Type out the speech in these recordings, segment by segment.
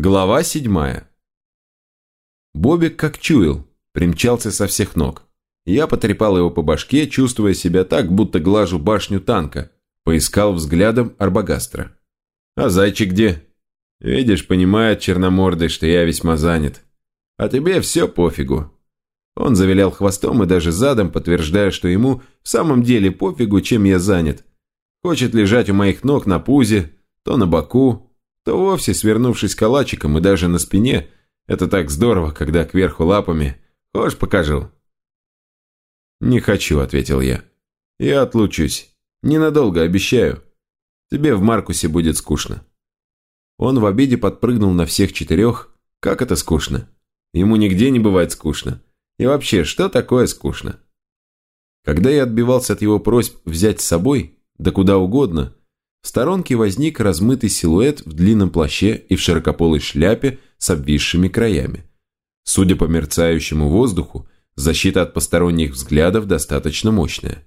Глава седьмая. Бобик как чуял, примчался со всех ног. Я потрепал его по башке, чувствуя себя так, будто глажу башню танка. Поискал взглядом Арбагастра. «А зайчик где?» «Видишь, понимает черномордый, что я весьма занят. А тебе все пофигу». Он завилял хвостом и даже задом, подтверждая, что ему в самом деле пофигу, чем я занят. Хочет лежать у моих ног на пузе, то на боку, то вовсе свернувшись калачиком и даже на спине. Это так здорово, когда кверху лапами. Хочешь, покажу?» «Не хочу», — ответил я. «Я отлучусь. Ненадолго, обещаю. Тебе в Маркусе будет скучно». Он в обиде подпрыгнул на всех четырех. Как это скучно? Ему нигде не бывает скучно. И вообще, что такое скучно? Когда я отбивался от его просьб взять с собой, да куда угодно, в сторонке возник размытый силуэт в длинном плаще и в широкополой шляпе с обвисшими краями. Судя по мерцающему воздуху, защита от посторонних взглядов достаточно мощная.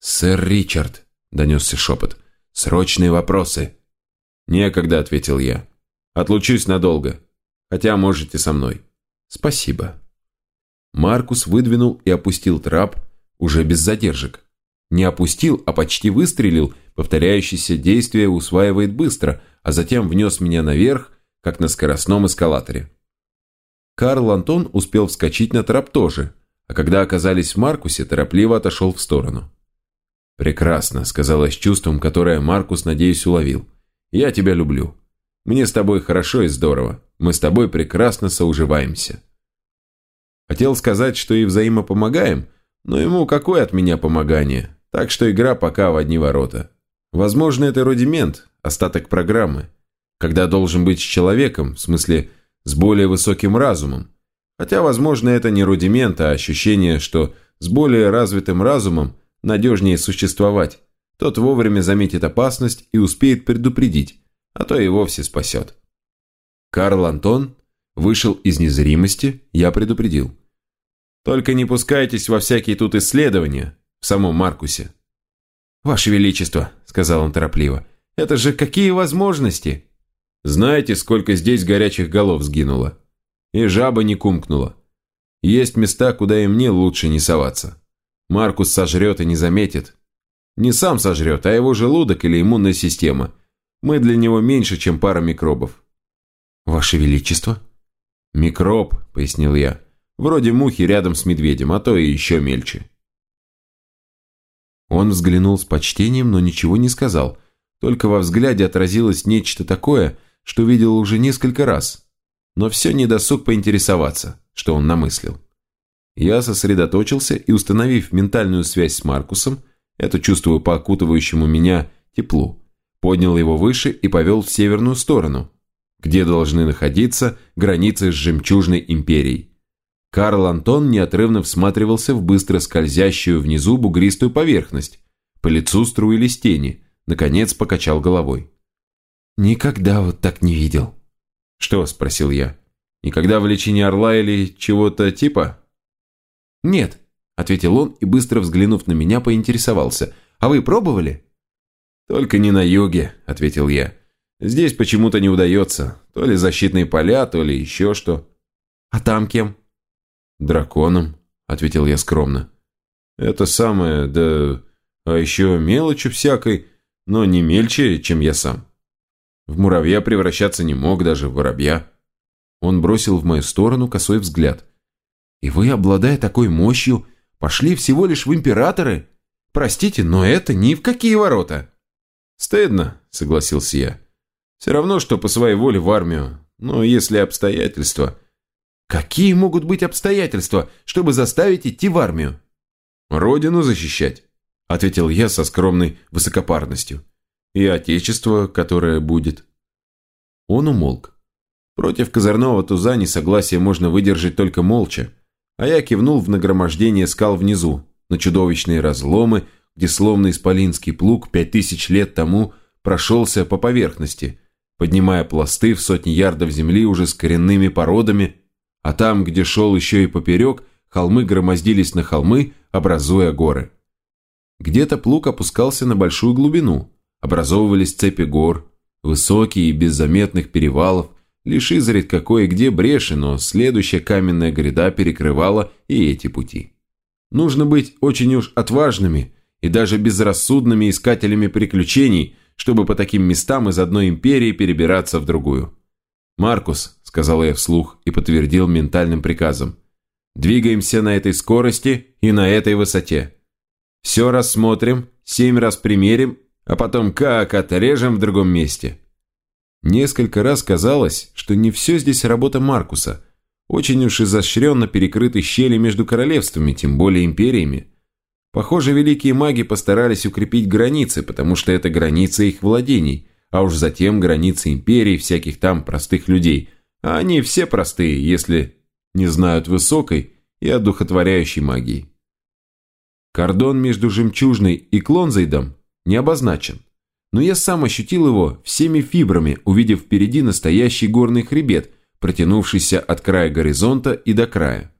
«Сэр Ричард», – донесся шепот, – «срочные вопросы». «Некогда», – ответил я. «Отлучусь надолго. Хотя можете со мной». «Спасибо». Маркус выдвинул и опустил трап, уже без задержек. Не опустил, а почти выстрелил, повторяющееся действие усваивает быстро, а затем внес меня наверх, как на скоростном эскалаторе. Карл Антон успел вскочить на трап тоже, а когда оказались в Маркусе, торопливо отошел в сторону. «Прекрасно», — сказала с чувством, которое Маркус, надеюсь, уловил. «Я тебя люблю. Мне с тобой хорошо и здорово. Мы с тобой прекрасно соуживаемся». Хотел сказать, что и взаимопомогаем, но ему какое от меня помогание? Так что игра пока в одни ворота. Возможно, это рудимент, остаток программы, когда должен быть с человеком, в смысле, с более высоким разумом. Хотя, возможно, это не рудимент, а ощущение, что с более развитым разумом надежнее существовать. Тот вовремя заметит опасность и успеет предупредить, а то и вовсе спасет. Карл Антон вышел из незримости, я предупредил. «Только не пускайтесь во всякие тут исследования, в самом Маркусе». «Ваше Величество», — сказал он торопливо, — «это же какие возможности!» «Знаете, сколько здесь горячих голов сгинуло? И жаба не кумкнула. Есть места, куда и мне лучше не соваться. Маркус сожрет и не заметит. Не сам сожрет, а его желудок или иммунная система. Мы для него меньше, чем пара микробов». «Ваше Величество?» «Микроб», — пояснил я. «Вроде мухи рядом с медведем, а то и еще мельче». Он взглянул с почтением, но ничего не сказал. Только во взгляде отразилось нечто такое, что видел уже несколько раз. Но все не досуг поинтересоваться, что он намыслил. Я сосредоточился и, установив ментальную связь с Маркусом, это чувствую по окутывающему меня теплу, поднял его выше и повел в северную сторону, где должны находиться границы с жемчужной империей. Карл Антон неотрывно всматривался в быстро скользящую внизу бугристую поверхность. По лицу струились тени. Наконец покачал головой. «Никогда вот так не видел». «Что?» – спросил я. «Никогда в лечении орла или чего-то типа?» «Нет», – ответил он и, быстро взглянув на меня, поинтересовался. «А вы пробовали?» «Только не на юге», – ответил я. «Здесь почему-то не удается. То ли защитные поля, то ли еще что». «А там кем?» «Драконом», — ответил я скромно. «Это самое, да... А еще мелочи всякой, но не мельче, чем я сам. В муравья превращаться не мог, даже в воробья». Он бросил в мою сторону косой взгляд. «И вы, обладая такой мощью, пошли всего лишь в императоры? Простите, но это ни в какие ворота!» «Стыдно», — согласился я. «Все равно, что по своей воле в армию. Но если обстоятельства...» Какие могут быть обстоятельства, чтобы заставить идти в армию? Родину защищать, ответил я со скромной высокопарностью. И отечество, которое будет. Он умолк. Против козырного туза несогласие можно выдержать только молча, а я кивнул в нагромождение скал внизу, на чудовищные разломы, где словно исполинский плуг пять тысяч лет тому прошелся по поверхности, поднимая пласты в сотни ярдов земли уже с коренными породами, а там, где шел еще и поперек, холмы громоздились на холмы, образуя горы. Где-то плуг опускался на большую глубину, образовывались цепи гор, высокие и без заметных перевалов, лишь изредка кое-где бреши, но следующая каменная гряда перекрывала и эти пути. Нужно быть очень уж отважными и даже безрассудными искателями приключений, чтобы по таким местам из одной империи перебираться в другую. «Маркус», — сказал я вслух и подтвердил ментальным приказом, «двигаемся на этой скорости и на этой высоте. Все рассмотрим, семь раз примерим, а потом как отрежем в другом месте». Несколько раз казалось, что не все здесь работа Маркуса. Очень уж изощренно перекрыты щели между королевствами, тем более империями. Похоже, великие маги постарались укрепить границы, потому что это границы их владений, а уж затем границы империй всяких там простых людей. А они все простые, если не знают высокой и одухотворяющей магии. Кордон между Жемчужной и Клонзайдом не обозначен но я сам ощутил его всеми фибрами, увидев впереди настоящий горный хребет, протянувшийся от края горизонта и до края.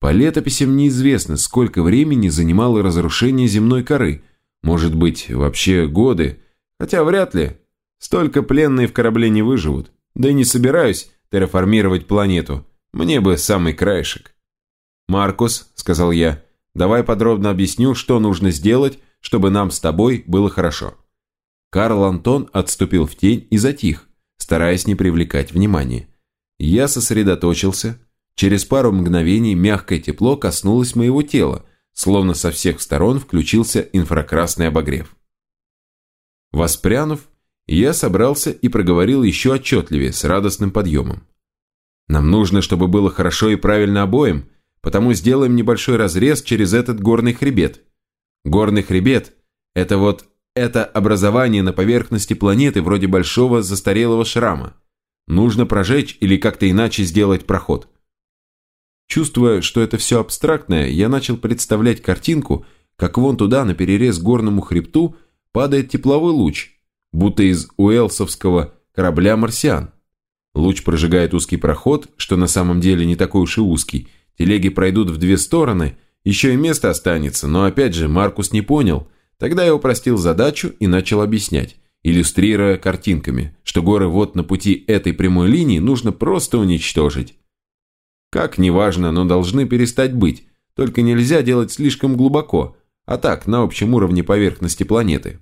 По летописям неизвестно, сколько времени занимало разрушение земной коры, может быть, вообще годы, хотя вряд ли. Столько пленные в корабле не выживут, да и не собираюсь терраформировать планету, мне бы самый краешек. «Маркус», — сказал я, — «давай подробно объясню, что нужно сделать, чтобы нам с тобой было хорошо». Карл Антон отступил в тень и затих, стараясь не привлекать внимания. Я сосредоточился. Через пару мгновений мягкое тепло коснулось моего тела, словно со всех сторон включился инфракрасный обогрев. Воспрянув, я собрался и проговорил еще отчетливее, с радостным подъемом. Нам нужно, чтобы было хорошо и правильно обоим, потому сделаем небольшой разрез через этот горный хребет. Горный хребет – это вот это образование на поверхности планеты вроде большого застарелого шрама. Нужно прожечь или как-то иначе сделать проход. Чувствуя, что это все абстрактное, я начал представлять картинку, как вон туда, на перерез горному хребту, падает тепловой луч, будто из уэлсовского корабля «Марсиан». Луч прожигает узкий проход, что на самом деле не такой уж и узкий. Телеги пройдут в две стороны, еще и место останется, но опять же Маркус не понял – Тогда я упростил задачу и начал объяснять, иллюстрируя картинками, что горы вот на пути этой прямой линии нужно просто уничтожить. Как, неважно, но должны перестать быть, только нельзя делать слишком глубоко, а так, на общем уровне поверхности планеты.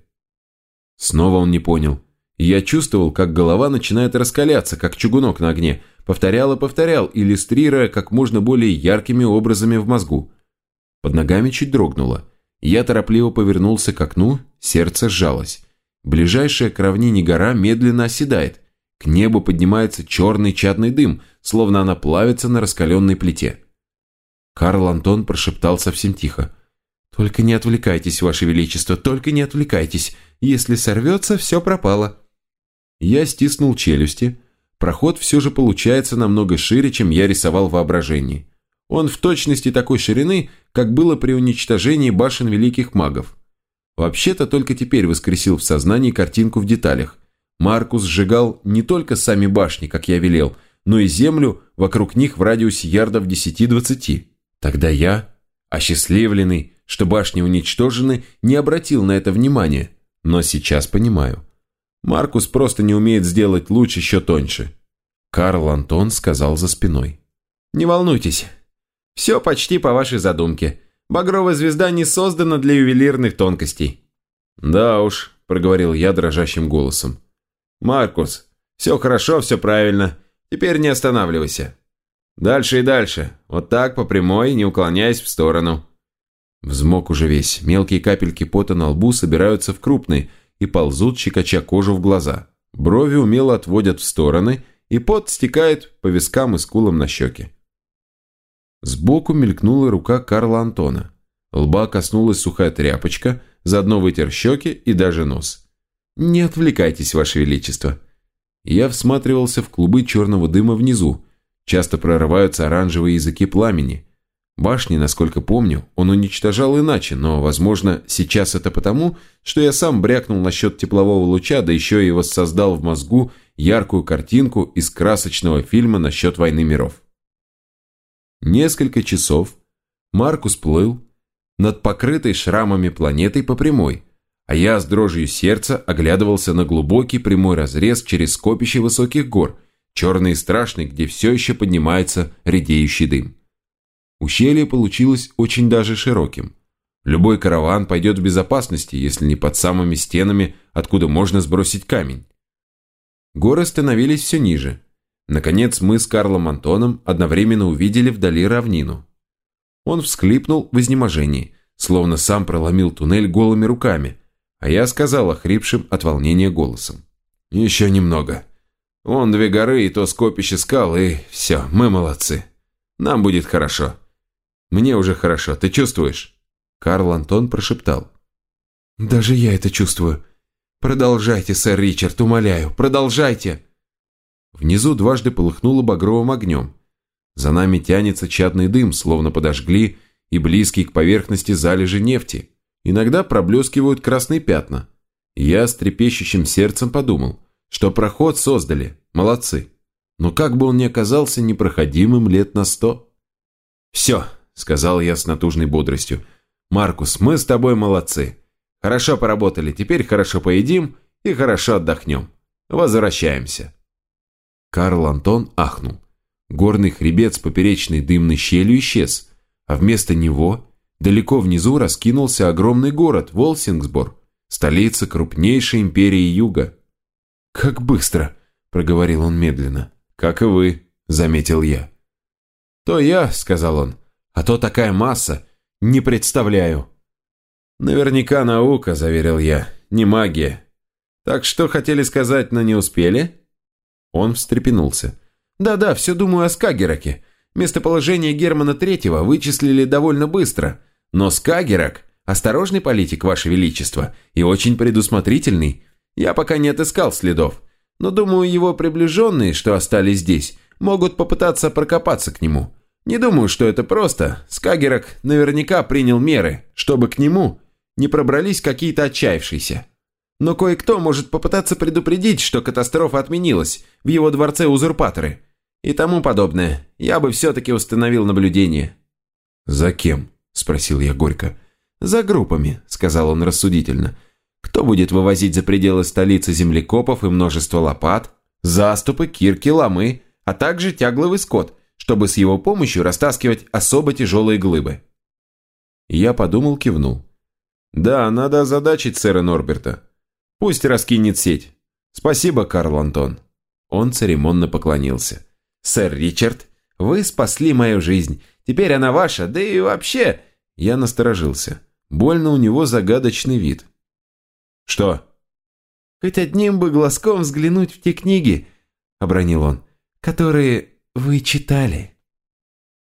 Снова он не понял. я чувствовал, как голова начинает раскаляться, как чугунок на огне. Повторял и повторял, иллюстрируя как можно более яркими образами в мозгу. Под ногами чуть дрогнуло. Я торопливо повернулся к окну, сердце сжалось. Ближайшая к равнине гора медленно оседает. К небу поднимается черный чадный дым, словно она плавится на раскаленной плите. Карл Антон прошептал совсем тихо. «Только не отвлекайтесь, Ваше Величество, только не отвлекайтесь. Если сорвется, все пропало». Я стиснул челюсти. Проход все же получается намного шире, чем я рисовал в воображении. Он в точности такой ширины, как было при уничтожении башен великих магов. Вообще-то только теперь воскресил в сознании картинку в деталях. Маркус сжигал не только сами башни, как я велел, но и землю вокруг них в радиусе ярдов 10-20. Тогда я, осчастливленный, что башни уничтожены, не обратил на это внимания, но сейчас понимаю. Маркус просто не умеет сделать луч еще тоньше. Карл Антон сказал за спиной. «Не волнуйтесь, все почти по вашей задумке. Багровая звезда не создана для ювелирных тонкостей». «Да уж», – проговорил я дрожащим голосом. «Маркус, все хорошо, все правильно. Теперь не останавливайся. Дальше и дальше. Вот так, по прямой, не уклоняясь в сторону». Взмок уже весь. Мелкие капельки пота на лбу собираются в крупные и ползут, щекоча кожу в глаза. Брови умело отводят в стороны, и пот стекает по вискам и скулам на щеки. Сбоку мелькнула рука Карла Антона. Лба коснулась сухая тряпочка, заодно вытер щеки и даже нос. «Не отвлекайтесь, Ваше Величество». Я всматривался в клубы черного дыма внизу. Часто прорываются оранжевые языки пламени. Башни, насколько помню, он уничтожал иначе, но, возможно, сейчас это потому, что я сам брякнул насчет теплового луча, да еще и воссоздал в мозгу яркую картинку из красочного фильма насчет войны миров. Несколько часов Маркус плыл над покрытой шрамами планетой по прямой, а я с дрожью сердца оглядывался на глубокий прямой разрез через скопище высоких гор, черный и страшный, где все еще поднимается редеющий дым. Ущелье получилось очень даже широким. Любой караван пойдет в безопасности, если не под самыми стенами, откуда можно сбросить камень. Горы становились все ниже. Наконец мы с Карлом Антоном одновременно увидели вдали равнину. Он всклипнул в изнеможении, словно сам проломил туннель голыми руками, а я сказал охрипшим от волнения голосом. «Еще немного. Вон две горы и то скопище скал, и все, мы молодцы. Нам будет хорошо. Мне уже хорошо, ты чувствуешь?» Карл Антон прошептал. «Даже я это чувствую. Продолжайте, сэр Ричард, умоляю, продолжайте!» Внизу дважды полыхнуло багровым огнем. За нами тянется чадный дым, словно подожгли, и близкий к поверхности залежи нефти. Иногда проблескивают красные пятна. Я с трепещущим сердцем подумал, что проход создали, молодцы. Но как бы он ни оказался непроходимым лет на сто. «Все», — сказал я с натужной бодростью, — «Маркус, мы с тобой молодцы. Хорошо поработали, теперь хорошо поедим и хорошо отдохнем. Возвращаемся». Карл Антон ахнул. Горный хребет с поперечной дымной щелью исчез, а вместо него далеко внизу раскинулся огромный город Волсингсбор, столица крупнейшей империи Юга. «Как быстро!» – проговорил он медленно. «Как и вы», – заметил я. «То я», – сказал он, – «а то такая масса, не представляю». «Наверняка наука», – заверил я, – «не магия». «Так что хотели сказать, но не успели?» Он встрепенулся. «Да-да, все думаю о Скагераке. Местоположение Германа Третьего вычислили довольно быстро. Но Скагерак – осторожный политик, Ваше Величество, и очень предусмотрительный. Я пока не отыскал следов. Но думаю, его приближенные, что остались здесь, могут попытаться прокопаться к нему. Не думаю, что это просто. Скагерак наверняка принял меры, чтобы к нему не пробрались какие-то отчаявшиеся. Но кое-кто может попытаться предупредить, что катастрофа отменилась в его дворце узурпаторы. И тому подобное. Я бы все-таки установил наблюдение». «За кем?» – спросил я горько. «За группами», – сказал он рассудительно. «Кто будет вывозить за пределы столицы землекопов и множество лопат, заступы, кирки, ломы, а также тягловый скот, чтобы с его помощью растаскивать особо тяжелые глыбы?» Я подумал, кивнул. «Да, надо озадачить сэра Норберта. Пусть раскинет сеть. Спасибо, Карл Антон». Он церемонно поклонился. «Сэр Ричард, вы спасли мою жизнь. Теперь она ваша, да и вообще...» Я насторожился. Больно у него загадочный вид. «Что?» «Хоть одним бы глазком взглянуть в те книги», — обронил он, — «которые вы читали».